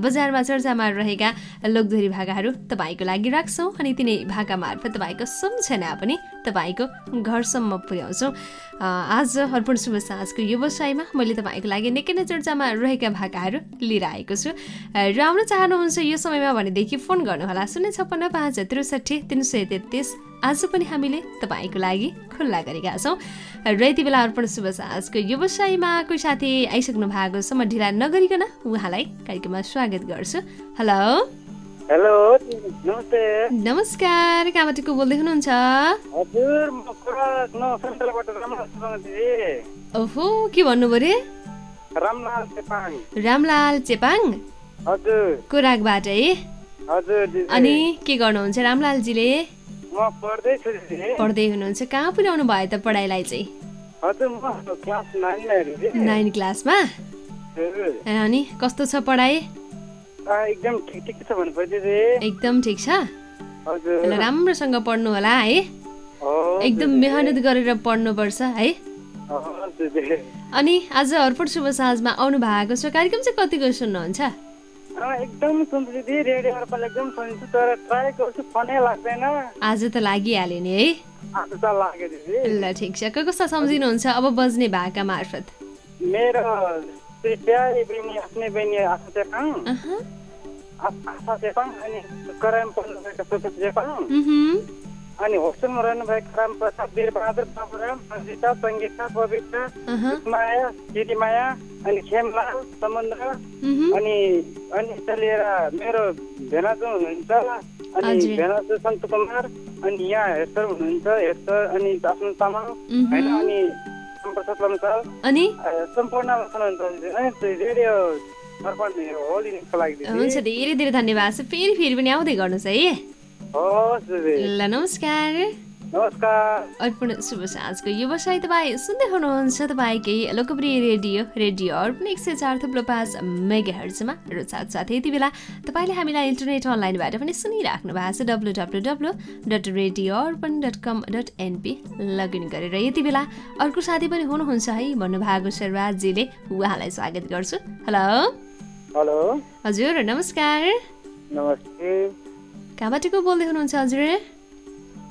बजारमा चर्चामा रहेका लोकदोरी भाकाहरू तपाईँको लागि राख्छौँ अनि तिनै भाका मार्फत तपाईँको सम्झना पनि तपाईँको घरसम्म पुर्याउँछौँ। आज अर्पण शुभ साँझको व्यवसायमा मैले तपाईँको लागि निकै नै चर्चामा रहेका भाकाहरू लिएर आएको छु र आउन चाहनुहुन्छ यो समयमा भनेदेखि फोन गर्नुहोला शून्य छप्पन्न पाँच त्रिसठी तिन सय तेत्तिस। आज पनि हामीले तपाईँको लागि खुल्ला गरेका छौँ। र यति बेला अर्पण शुभ साँझको व्यवसायमा कोही साथी आइसक्नु भएको छ म ढिला नगरिकन उहाँलाई कार्यक्रममा स्वागत गर्छु। हेलो। हेलो नमस्ते। नमस्कार कहाँबाट को बोल्दै हुनुहुन्छ? हजुर म रामलाल ओहो के भन्नु पऱ्यो? रामलाल चेपाङ। रामलाल चेपाङ? हजुर। कोराकबाट है हजुर अनि के गर्नुहुन्छ रामलालजीले? म दिदी। पढ्दै हुनुहुन्छ। कहाँ पुर्याउनु भयो त पढाइलाई चाहिँ? हजुर म क्लास नाइनमा दिदी। नाइन क्लासमा? हजुर। अनि कस्तो छ पढाइ? एकदम ठिक ठिक छ एकदम ठिक छ? ल राम्रोसँग पढ्नु होला है? एकदम। मेहनत गरेर पढ्नुपर्छ है। अनि आज अर्पण शुभ साँझमा आउनु भएको छ कार्यक्रम चाहिँ कतिको सुन्नुहुन्छ? एकदम सुन्छु रेडियो एकदम सुन्छु तर ट्राई गर्छु फनै लाग्दैन। आज त लागिहाल्यो नि है? ल ठिक छ। को कस्तो सम्झिनुहुन्छ? अब बज्ने भाका मार्फत। मेरो प्यारी बहिनी आफ्नै बहिनी आशा आशा चेपाङ अनि कराम चेपाङ होस्टेलमा रहनुभएका राम प्रसाद वीरबहादुर बाबुराम सञ्जिता सङ्गीता पवित्र माया गिरिमाया अनि खेमलाल समुद्र अनि अनि लिएर मेरो भेनाजु हुनुहुन्छ अनि। भेनाजु सन्त कुमार अनि यहाँ हेरसर हुनुहुन्छ हेरसर अनि आफ्नो तामाङ। होइन अनि रामप्रसाद लम्साल अनि सम्पूर्ण रेडियो हुन्छ धेरै धेरै धन्यवाद छ फेरि फेरि पनि आउँदै गर्नुहोस् है ल नमस्कार अर्पण शुभ साँझको व्यवसाय तपाईँ सुन्दै हुनुहुन्छ तपाईँकै लोकप्रिय रेडियो रेडियो अर्पण एक सय चार थुप्रो पाँच मेगा हर्जमा र साथसाथै यति बेला तपाईँले हामीलाई इन्टरनेट अनलाइनबाट पनि सुनिराख्नु भएको छ W W W dot radio Arpan dot com dot NP login गरेर यति बेला अर्को साथी पनि हुनुहुन्छ है भन्नुभएको छ राजजीले उहाँलाई स्वागत गर्छु हेलो हेलो। हजुर नमस्कार। नमस्ते। कहाँबाट को बोल्दै हुनुहुन्छ हजुर?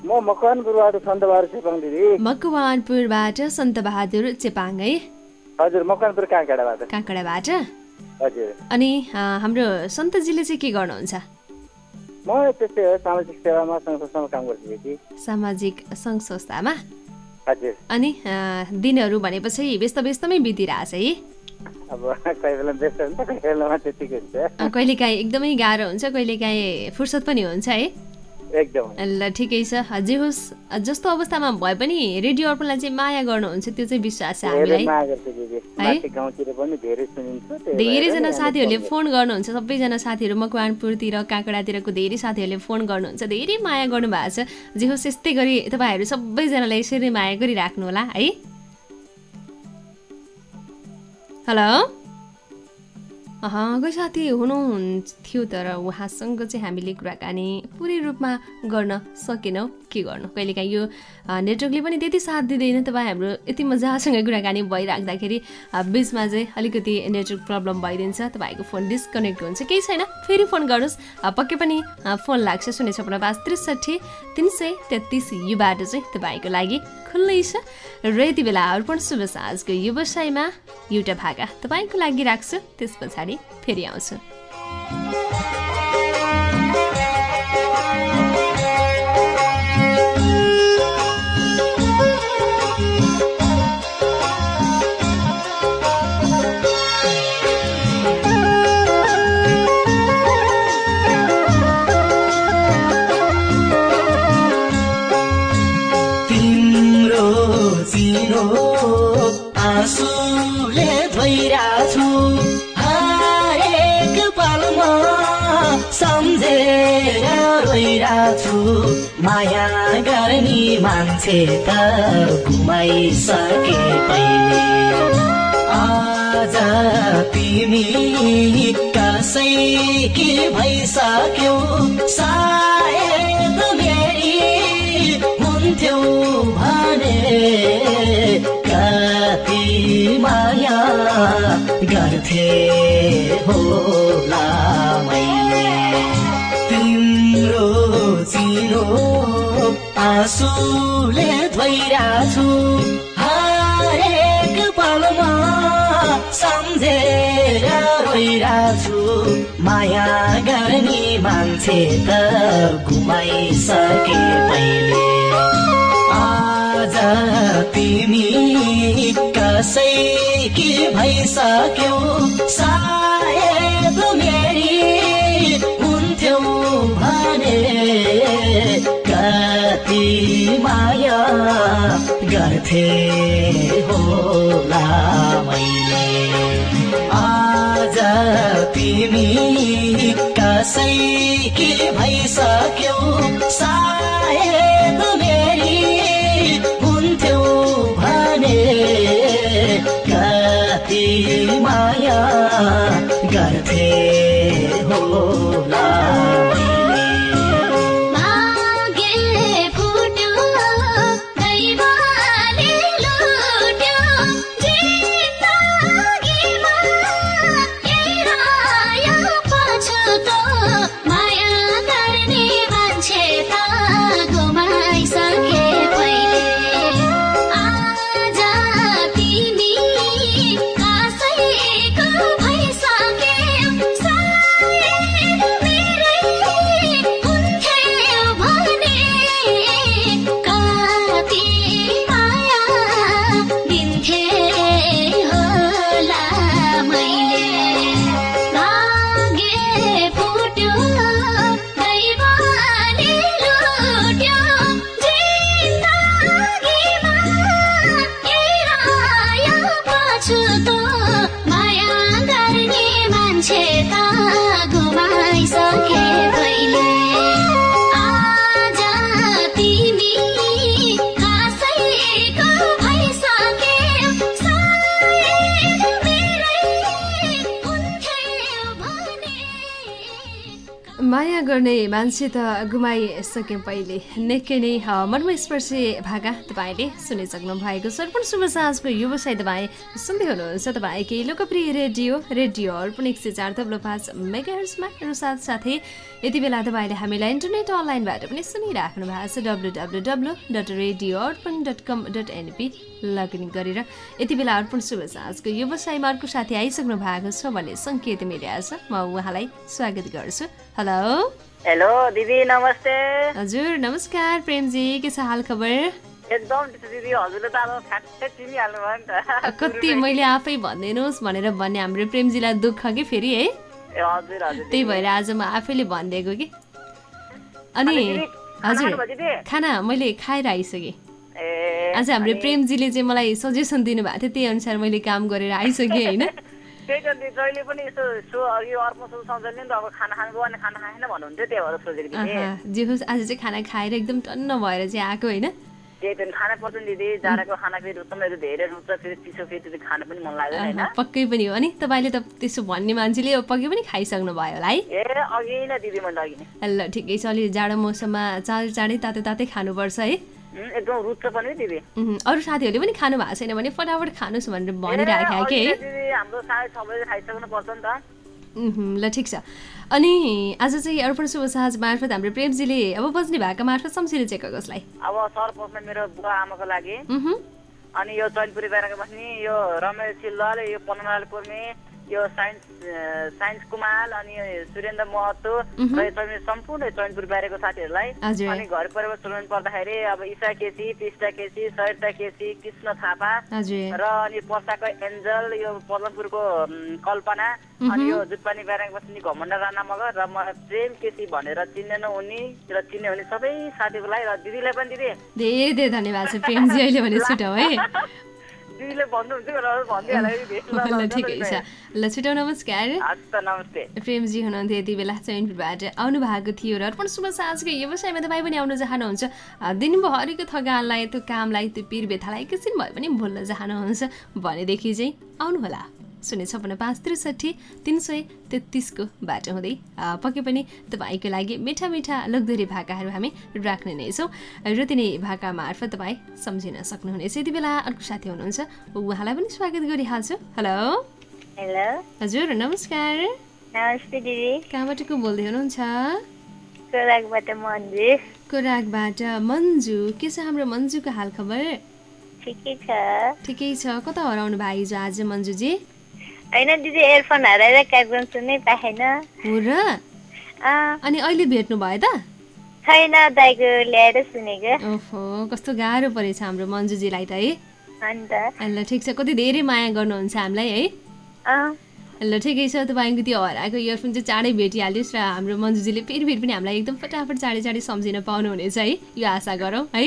म मकवानपुरबाट सन्तबहादुर चेपाङ दिदी। मकवानपुरबाट सन्त बहादुर चेपाङ है। हजुर मकवानपुर काँक्राबाट काँक्राबाट हजुर। अनि हाम्रो सन्तजीले चाहिँ के गर्नुहुन्छ? म त्यस्तै हो सामाजिक सेवामा संघ संस्थामा काम गर्छु दिदी। सामाजिक सङ्घ संस्थामा? हजुर। अनि दिनहरू भनेपछि व्यस्त व्यस्तमै बितिरहेछ है। अब कोही बेला व्यस्त हुन्छ कोही बेलामा त्यतिकै हुन्छ। अ, कहिलेकाहीँ एकदमै गाह्रो हुन्छ कहिलेकाहीँ फुर्सद पनि हुन्छ है। एकदम। ल ठिकै छ। जे होस् जस्तो अवस्थामा भए पनि रेडियो अर्पणलाई चाहिँ माया गर्नुहुन्छ त्यो चाहिँ विश्वास छ हामीलाई। धेरैजना साथीहरूले फोन गर्नुहुन्छ सबैजना साथीहरू मकवानपुरतिर काँक्रातिरको धेरै साथीहरूले फोन गर्नुहुन्छ धेरै माया गर्नुभएको छ। जे होस् यस्तै गरी तपाईँहरू सबैजनालाई यसरी माया गरिराख्नु होला है? हेलो कोही साथी हुनुहुन्थ्यो तर उहाँसँग चाहिँ हामीले कुराकानी पुरै रूपमा गर्न सकेनौँ। के गर्नु? कहिलेकाहीँ यो नेटवर्कले पनि त्यति साथ दिँदैन तपाईँ हाम्रो। यति मजासँग कुराकानी भइराख्दाखेरि बिचमा चाहिँ अलिकति नेटवर्क प्रब्लम भइदिन्छ तपाईँको फोन डिस्कनेक्ट हुन्छ। केही छैन फेरि फोन गर्नुहोस् पक्कै पनि फोन लाग्छ। शून्य छपन्न पाँच त्रिसठी तिन सय तेत्तिस यो बाटो चाहिँ तपाईँको लागि खुल्लै छ। र यति बेला अर्पण शुभ साँझको व्यवसायमा एउटा भाका तपाईँको लागि राख्छु। त्यस पछाडि फेरि आउँछु। रोइरहेछु माया गर्ने मान्छे त घुमाइसके पहिले। आज तिमी कसै के भइसक्यौ सायद मेरी हुन्थ्यौ भने कति माया गर्थे होला। आँसुले धोइरहेछु हरेक पलमा सम्झेर रोइरहेछु माया गर्ने मान्छे त घुमाइसके पहिले। आज तिमी कसैकी भइसक्यौ। सायद गर्थे होला मैले। आज तिमी कसैकी भइसक्यौ? सायद मान्छे त गुमाइसक्यौँ पहिले। निकै नै अ, मर्मस्पर्शी भाका तपाईँले सुनिसक्नु भएको छ। अर्पण शुभ साँझको व्यवसाय तपाईँ सुन्दै हुनुहुन्छ तपाईँकै लोकप्रिय रेडियो रेडियो अर्पण एक सय चार तब्लो पाँच मेगाहर्समा र साथसाथै यति बेला तपाईँले हामीलाई इन्टरनेट अनलाइनबाट पनि सुनिराख्नु भएको छ। W W W dot radio Arpan dot com dot NP login गरेर यति बेला अर्पण शुभ साँझको व्यवसायमा अर्को साथी आइसक्नु भएको छ भन्ने सङ्केत मिलेको छ। म उहाँलाई स्वागत गर्छु। हेलो। हेलो दिदी नमस्ते। हजुर नमस्कार प्रेमजी के छ हाल खबर? एकदम दिदी हजुरले त अब फ्याट्टै चिनिहाल्नु भयो नि त। कति मैले आफै भनिदिनुहोस् भनेर भन्ने हाम्रो प्रेमजीलाई दुःख कि फेरि है? ए हजुर हजुर त्यही भएर आज म आफैले भनिदिएको कि? अनि हजुर? खाना मैले खाएर आइसकेँ। आज हाम्रो प्रेमजीले चाहिँ मलाई सजेसन दिनुभएको थियो त्यही अनुसार मैले काम गरेर आइसकेँ होइन? त्यही त जहिले पनि यसो सो अघि अर्को सो सम्झने नि त अब खाना खानु अनि खाना खाएन भन्नुहुन्थ्यो त्यही भएर सोचेको दिदी आहा, जे होस् आज चाहिँ खाना खाएर एकदम टन्न भएर चाहिँ आएको होइन। त्यही त खानै पर्छ नि दिदी जाडाको खाना फेरि रुच्छ मेरो धेरै रुच्छ फेरि चिसो फेरि त्यति खानु पनि मन लाग्दैन होइन। आहा, पक्कै पनि हो अनि तपाईँले त त्यसो भन्ने मान्छेले पक्कै पनि खाइसक्नु भयो होला है। ए अघि नै दिदी मैले अघि नै। ल ठिकै छ। अलि जाडो मौसममा चाँडै चाँडै तातो तातै खानुपर्छ है। एकदम रुच्छ पनि दिदी। अरू साथीहरूले पनि खानु भएको छैन भने फटाफट खानुहोस् भनेर के? अघि नै दिदी हाम्रो साढे छ बजी खाइसक्नु पर्छ नि त। ल ठिक छ। अनि आज चाहिँ अर्पण शुभ साहज मार्फत हाम्रो प्रेमजीले अब बज्ने भएको मार्फत सम्झिने चाहिँ कसलाई? अब सर्वप्रथम मेरो बुवा आमाको लागि। अनि यो चैनपुरी बाहिरको बस्ने यो रमेश सिल्लल यो पन्नालाल कुर्मी यो साइन्स साइन्स कुमाल अनि सुरेन्द्र महतो। र सम्पूर्ण चैनपुरी बाहिरको साथीहरूलाई। अनि घर परिवार चलाउनु पर्दाखेरि अब ईशा केसी पृष्ठा केसी सरिता केसी कृष्ण थापा। र अनि पर्साको एन्जल यो पदमपुरको कल्पना। अनि यो जुटपानी बाहिरको बस्ने घमण्ड राणा मगर र म प्रेम केसी भनेर चिन्ने नहुने र चिन्ने हुने सबै साथीहरूलाई र दिदीलाई पनि दिदी धेरै धेरै धन्यवाद छ प्रेमजी अहिले भने छुट्याउ है ल, ठिकै छ। ल छिटो नमस्कार। प्रेमजी हुनुहुन्थ्यो यति बेला चैनपुरबाट आउनु भएको थियो र अर्पण शुभ साँझको व्यवसायमा तपाईँ पनि आउन चाहनुहुन्छ। दिनभरिको थकानलाई त्यो कामलाई त्यो पिर व्यथालाई एकैछिन भए पनि भुल्न चाहनुहुन्छ भनेदेखि चाहिँ आउनुहोला। शून्य छपन्न पाँच त्रिसठी तिन सय तेत्तिसको बाटो हुँदै पक्कै पनि तपाईँको लागि मिठा मिठा लोकदोरी भाकाहरू हामी राख्ने नै छौँ। र तिनै भाका मार्फत तपाईँ सम्झिन सक्नुहुनेछ। यति बेला अर्को साथी हुनुहुन्छ। उहाँलाई पनि स्वागत गरिहाल्छु। हेलो। हेलो। हजुर नमस्कार। नमस्ते दिदी। कहाँबाट को बोल्दै हुनुहुन्छ? कोराकबाट मन्जु। के छ हाम्रो मन्जुको हाल खबर ठिकै छ। ठिकै छ। कता हराउनु भयो हिजो आज मन्जुजी? होइन दिदी एयरफोन हराएर कार्यक्रम सुन्नै पाएन हो र? अनि अहिले भेट्नु भयो त? छैन दाइको ल्याएर सुनेको। ओहो कस्तो गाह्रो परेछ हाम्रो मन्जुजीलाई त है। अन्त। ल ठिक छ कति धेरै माया गर्नुहुन्छ हामीलाई है। ल ठिकै छ तपाईँको त्यो हराएको इयरफोन चाहिँ चाँडै भेटिहालियोस् र हाम्रो मन्जुजीले फेरि फेरि पनि हामीलाई एकदम फटाफट चाँडै चाँडै सम्झिन पाउनुहुनेछ है। यो आशा गरौँ है।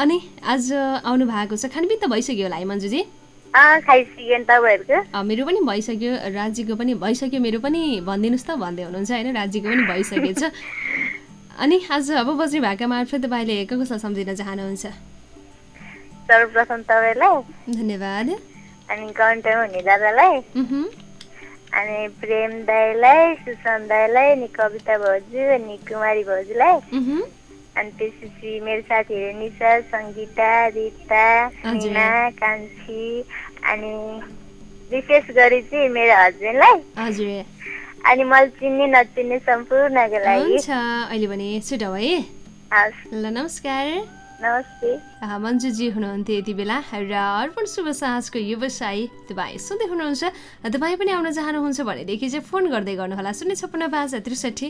अनि आज आउनु भएको छ खानपिन त भइसक्यो होला है मन्जुजी? मेरो पनि भइसक्यो राज्यको पनि भइसक्यो मेरो पनि भनिदिनुहोस् त भन्दै हुनुहुन्छ होइन? राज्यको पनि भइसकेछ। अनि आज अब बज्ने भाका मार्फत तपाईँले कसलाई सम्झिन चाहनुहुन्छ? सर्वप्रथम तपाईँलाई। धन्यवाद। अनि कन्टेन्ट हुने दादालाई। अनि प्रेम दाईलाई सुसन दाईलाई अनि कविता भाउजू अनि कुमारी भाउजूलाई अनि त्यसपछि मेरो साथीहरू निशा सङ्गीता रिता। मिना कान्छी अनि विशेष गरी चाहिँ मेरो हस्बेन्डलाई। हजुर। अनि मैले चिन्ने नचिन्ने सम्पूर्णको लागि। अहिले भने है ल नमस्कार। नमस्ते। मन्जुजी हुनुहुन्थ्यो यति बेला र अर्पण शुभ साँझको व्यवसायी तपाईँ सुन्दै हुनुहुन्छ। तपाईँ पनि आउन चाहनुहुन्छ भनेदेखि चाहिँ फोन गर्दै गर्नुहोला। शून्य छप्पन्न पाँच त्रिसठी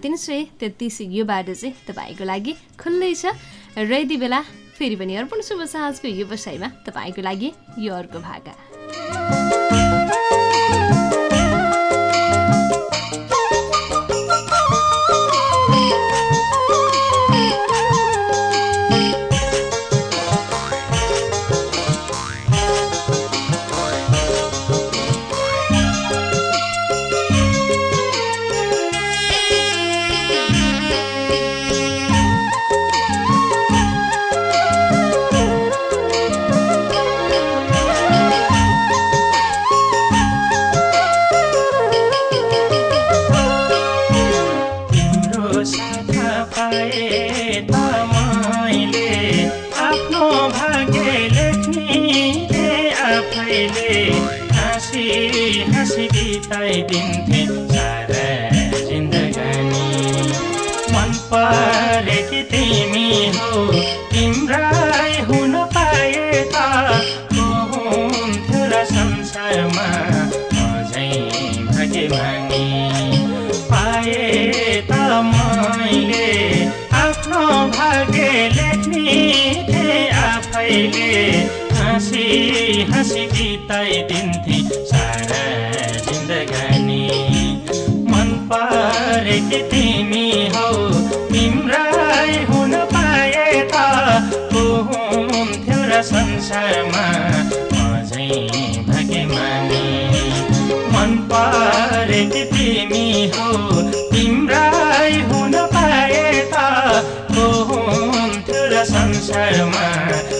तिन सय तेत्तिस यो बाटो चाहिँ तपाईँको लागि खुल्लै छ। र यति बेला फेरि पनि अर्पण शुभ साँझको व्यवसायमा तपाईँको लागि यो अर्को भाका। तिमी हौ तिम्रै हुन पाए त को संसारमा मन। परेकी तिमी हौ तिम्रै हुन पाए त को संसारमा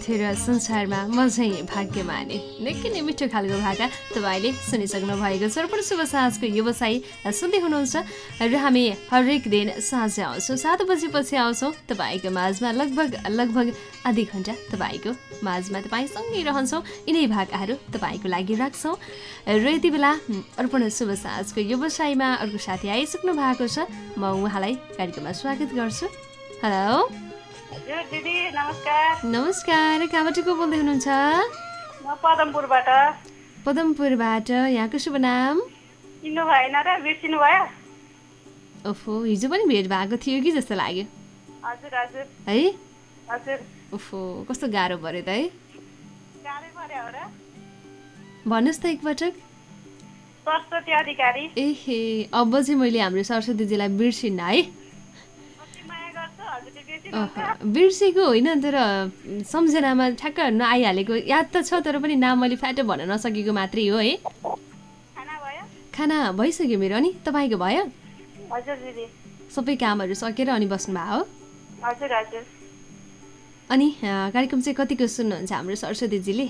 को हुन्थ्यो र संसारमा म चाहिँ भाग्यमानी निकै नै मिठो खालको भाका तपाईँले सुनिसक्नु भएको छ। अर्पण शुभ साँझको व्यवसायी सुन्दै हुनुहुन्छ र हामी हरेक दिन साँझ आउँछौँ सात बजेपछि आउँछौँ। तपाईँको माझमा लगभग लगभग आधी घन्टा तपाईँको माझमा तपाईँसँगै रहन्छौँ। यिनै भाकाहरू तपाईँको लागि राख्छौँ। र यति बेला अर्पण शुभ साँझको व्यवसायमा अर्को साथी आइसक्नु भएको छ। म उहाँलाई कार्यक्रममा स्वागत गर्छु। हेलो। दिदी नमस्कार नमस्कार कहाँबाट को बोल्दै हुनुहुन्छ? म पदमपुरबाट। पदमपुरबाट। यहाँको शुभ नाम? चिन्नु भएन र बिर्सिनु भयो। ओफो हिजो पनि भेट भएको थियो कि जस्तो लाग्यो? हजुर हजुर। है? हजुर। ओफो कस्तो गाह्रो पऱ्यो त है? गाह्रै पर्यो हो र। भन्नुहोस् त एकपटक। सरस्वती अधिकारी। एहे अब चाहिँ मैले हाम्रो सरस्वतीजीलाई बिर्सिन्न है। बिर्सेको होइन तर सम्झनामा ठ्याक्क नआइहालेको। याद त छ तर पनि नाम मैले फ्याटो भन्न नसकेको मात्रै हो है। खाना भइसक्यो मेरो अनि तपाईँको भयो? सबै कामहरू सकेर अनि बस्नुभयो? अनि कार्यक्रम चाहिँ कतिको सुन्नुहुन्छ हाम्रो सरस्वतीजीले?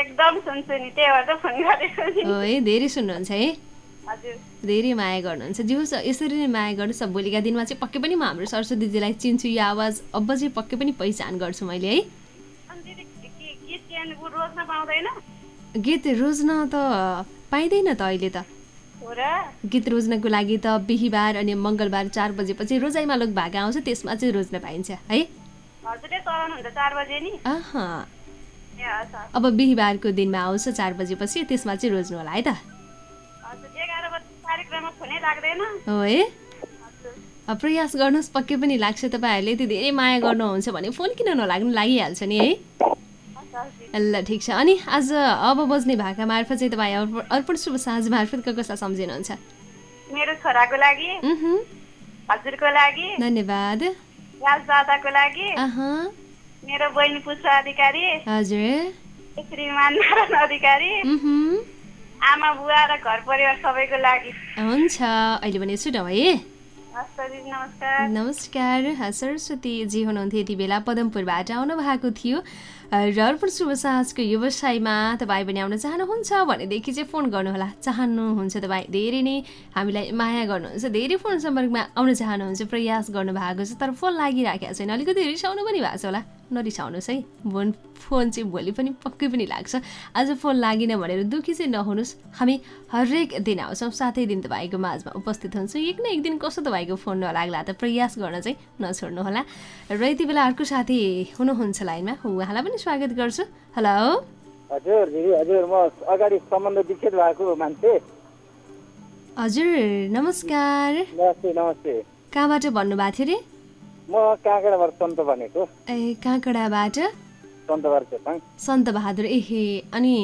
एकदम सुन्छु नि त्यही भएर त फोन गरेको हो धेरै सुन्नुहुन्छ है। धेरै माया गर्नुहुन्छ। जे होस् यसरी नै माया गर्नुहोस् भोलिका दिनमा चाहिँ पक्कै पनि म हाम्रो सरस्वतीजीलाई चिन्छु यो आवाज अब चाहिँ पक्कै पनि पहिचान गर्छु मैले है। गीत रोज्न पाउँदैन? गीत रोज्न त पाइँदैन त अहिले त। गीत रोज्नको लागि त बिहिबार अनि मङ्गलबार चार बजेपछि रोजाइमा लोक भाका आउँछ त्यसमा चाहिँ रोज्न पाइन्छ है। अब बिहिबारको दिनमा आउँछ चार बजेपछि त्यसमा चाहिँ रोज्नु होला है त। हो है अब प्रयास गर्नुहोस् पक्कै पनि लाग्छ तपाईँहरूले। यति धेरै माया गर्नुहुन्छ भने फोन किन नलाग्नु? लागिहाल्छ नि है? ल ठिक छ। अनि आज अब बज्ने भाका मार्फत चाहिँ तपाईँ अर्पण- शुभ साँझ मार्फत कसलाई सम्झिनुहुन्छ? मेरो छोराको लागि हजुरको लागि धन्यवाद। दादाको लागि अह, मेरो बहिनी पुष्पा अधिकारी हजुर। श्रीमान नारायण अधिकारी आमा बुवा र घर परिवार सबैको लागि। हुन्छ अहिले भने है। त दिदी नमस्कार। नमस्कार सरस्वतीजी हुनुहुन्थ्यो यति बेला पदमपुरबाट आउनु भएको थियो। र अर्पण शुभ साहजको व्यवसायमा तपाईँ पनि आउन चाहनुहुन्छ भनेदेखि चाहिँ फोन गर्नुहोला। चाहनुहुन्छ तपाईँ धेरै नै हामीलाई माया गर्नुहुन्छ धेरै फोन सम्पर्कमा आउन चाहनुहुन्छ प्रयास गर्नुभएको छ तर फोन लागिराखेको छैन। अलिकति रिसाउनु पनि भएको छ होला। नरिसाउनुहोस् है। फोन फोन चाहिँ भोलि पनि पक्कै पनि लाग्छ। आज फोन लागेन भनेर दुःखी चाहिँ नहुनुहोस्। हामी हरेक दिन आउँछौँ। सातै दिन तपाईँको माझमा उपस्थित हुन्छौँ। एक न एक दिन कसो तपाईँको फोन नलाग्ला त प्रयास गर्न चाहिँ नछोड्नुहोला। र यति बेला अर्को साथी हुनुहुन्छ लाइनमा। उहाँलाई पनि स्वागत गर्छु। हेलो हजुर दिदी हजुर म अगाडि सम्बन्ध विच्छेद भएको मान्छे। हजुर नमस्कार। नमस्ते नमस्ते। कहाँबाट भन्नुभएको थियो रे? म काँक्राबाट सन्त भनेको। ए चेपाङ सन्त बहादुर एहे अनि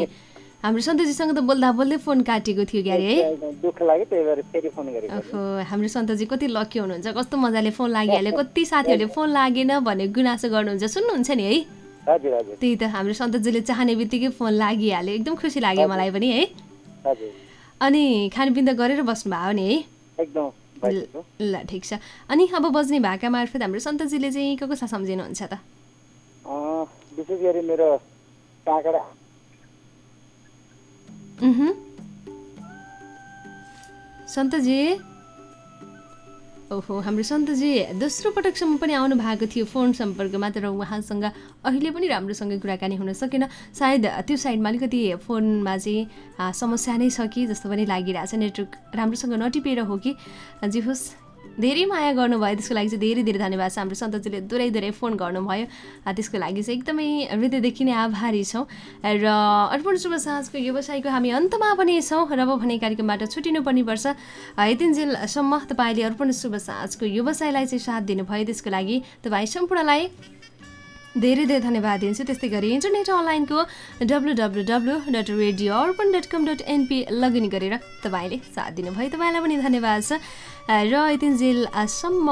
हाम्रो सन्तजीसँग त बोल्दा बोल्दै फोन काटेको थियो क्यारे है? दुःख लाग्यो त्यही भएर फेरि फोन गरेको ओहो हाम्रो सन्तजी कति लकी हुनुहुन्छ कस्तो मजाले फोन लागिहाल्यो कति साथीहरूले फोन लागेन भन्ने गुनासो गर्नुहुन्छ सुन्नुहुन्छ नि है? त्यही त हाम्रो सन्तजीले चाहने बित्तिकै फोन लागिहाल्यो। एकदम खुसी लाग्यो मलाई पनि है। अनि खानपिन त गरेर बस्नुभयो नि है। एकदम ल ठिक छ। अनि अब बज्ने भाका मार्फत हाम्रो सन्तजीले चाहिँ को कसलाई सम्झिनुहुन्छ त? विशेष गरी मेरो काँक्रा। ओहो हाम्रो सन्तजी दोस्रो पटकसम्म पनि आउनु भएको थियो फोन सम्पर्कमा तर उहाँसँग अहिले पनि राम्रोसँग कुराकानी हुन सकेन। सायद त्यो साइडमा अलिकति फोनमा चाहिँ समस्या नै छ कि जस्तो पनि लागिरहेछ। नेटवर्क राम्रोसँग नटिपेर हो कि? जे होस्। धेरै माया गर्नुभयो। त्यसको लागि चाहिँ धेरै धेरै धन्यवाद छ हाम्रो सन्तजीले दुरै दुरै फोन गर्नुभयो। त्यसको लागि चाहिँ एकदमै हृदयदेखि नै आभारी छौँ। र अर्पण शुभ साँझको व्यवसायको हामी अन्तमा पनि छौँ र अब भने कार्यक्रमबाट छुटिनु पर्ने पर्छ। यतिन्जेलसम्म तपाईँले अर्पण शुभ साँझको व्यवसायलाई चाहिँ साथ दिनुभयो। त्यसको लागि तपाईँ सम्पूर्णलाई धेरै धेरै धन्यवाद दिन्छु। त्यस्तै गरी इन्टरनेट अनलाइनको W W W dot radio Arpan dot com dot NP login गरेर तपाईँले साथ दिनुभयो। तपाईँलाई पनि धन्यवाद छ। र यतिन्जेलसम्म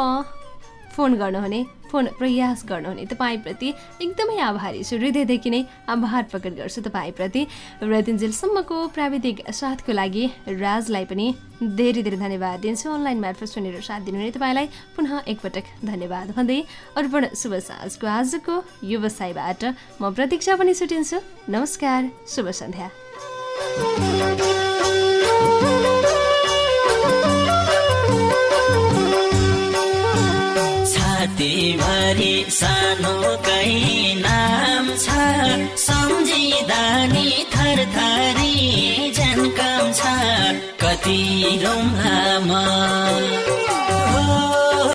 फोन गर्नुहुने फोन प्रयास गर्नुहुने तपाईँप्रति एकदमै आभारी छु। हृदयदेखि नै आभार प्रकट गर्छु तपाईँप्रति। र यतिन्जेलसम्मको प्राविधिक साथको लागि राजलाई पनि धेरै धेरै धन्यवाद दिन्छु। अनलाइन मार्फत सुनेर साथ दिनुहुने तपाईँलाई पुनः एकपटक धन्यवाद भन्दै अर्पण शुभ साँझको आजको व्यवसायबाट म प्रतीक्षा पनि छुटिन्छु। नमस्कार शुभ सन्ध्या। छातीभरि सानो कै नाम छ। सम्झिँदा नि थरथरी झन्कम छ। कति रौँला म